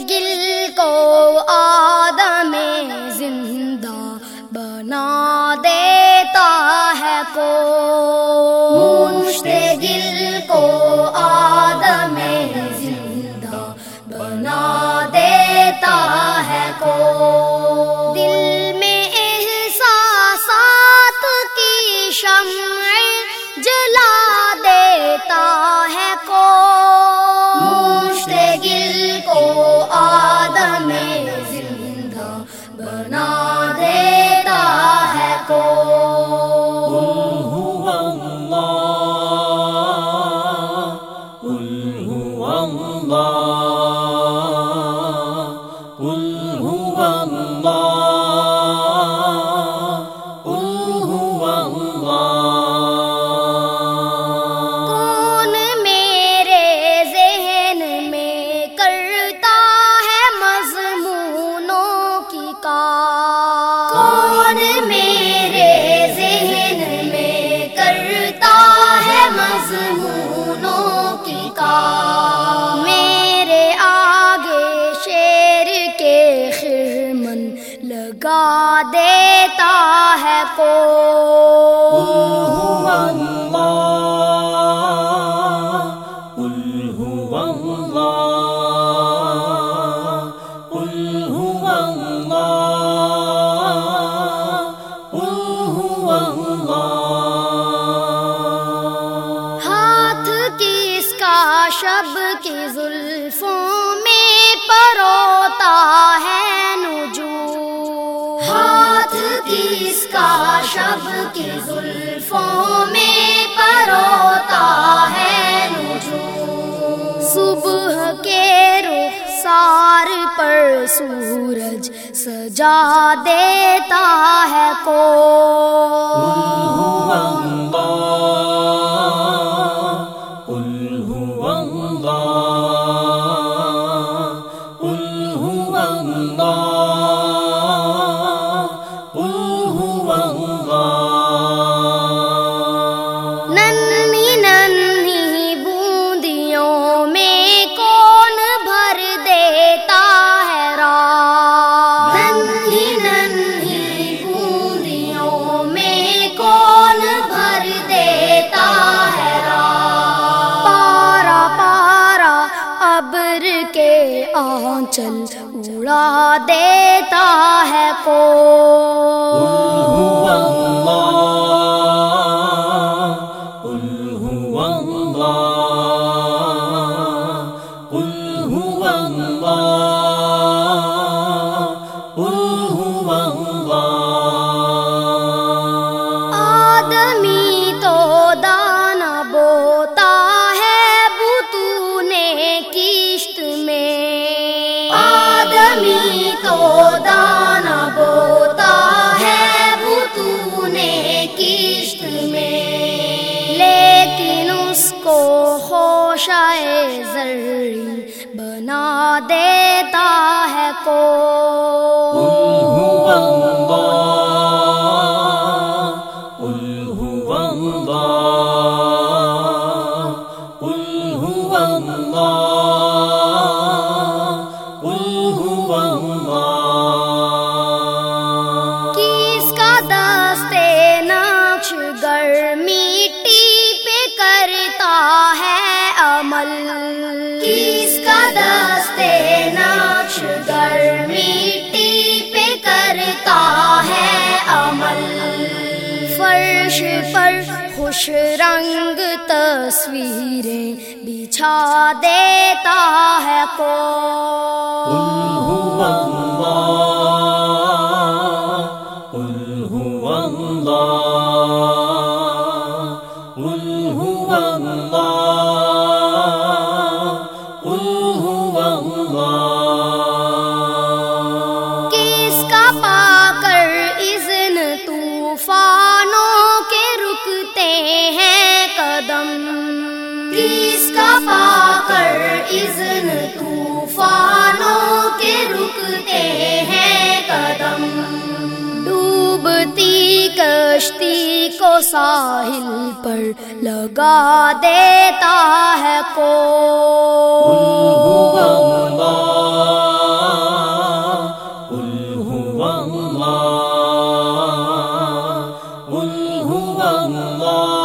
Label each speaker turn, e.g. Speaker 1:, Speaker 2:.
Speaker 1: گل کو آدم زندہ بنا دیتا ہے کو میرے آگے شیر کے خرمن لگا دیتا ہے کو زلفوں میں پروتا ہے نجو ہاتھ کس کا شب کی زلفوں میں پروتا ہے نجو صبح کے رخسار پر سورج سجا دیتا ہے کو آنچل اڑا دیتا ہے کو دیتا ہے کو خوش رنگ تصویریں بچھا دیتا ہے کو اللہ۔ ابلیس کا پا کر اذن طوفانوں کے رکتے ہیں قدم ڈوبتی کشتی کو ساحل پر لگا دیتا ہے کو اللہ